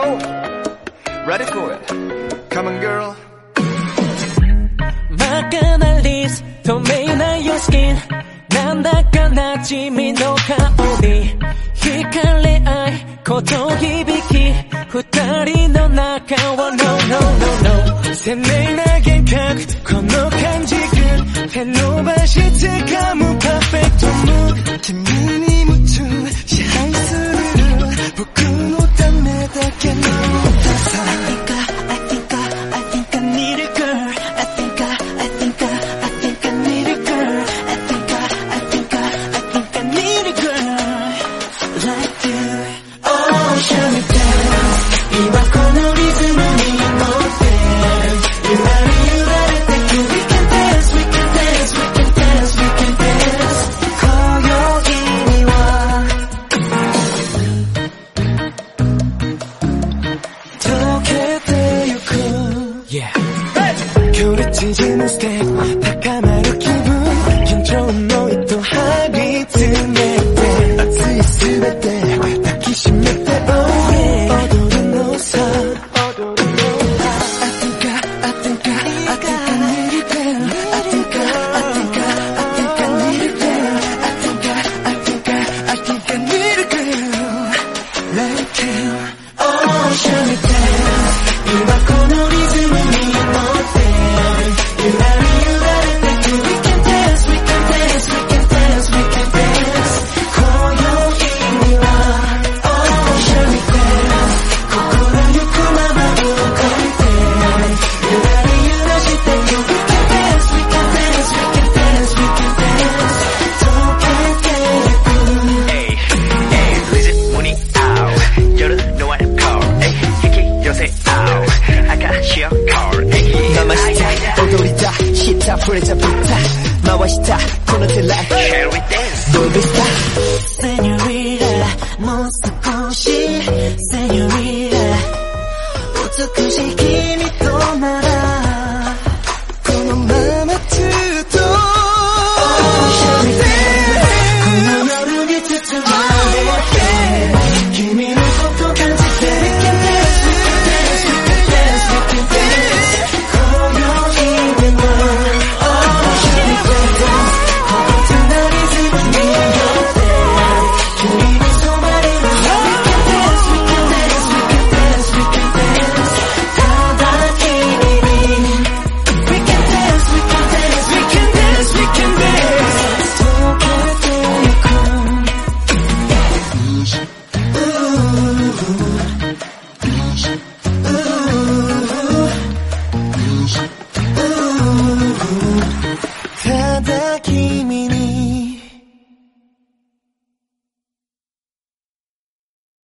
go. Ready for it. Come on, girl. バカなリス、透明な your skin。なんだかなじみの香り。惹かれ合い、こと響き。二人の中は no no no no。鮮明な幻覚、この感じく。手伸ばし掴むパーフェクトムー。君に 진지 mistake セニュリラもう少しセニュリレ美しい君とな aqui.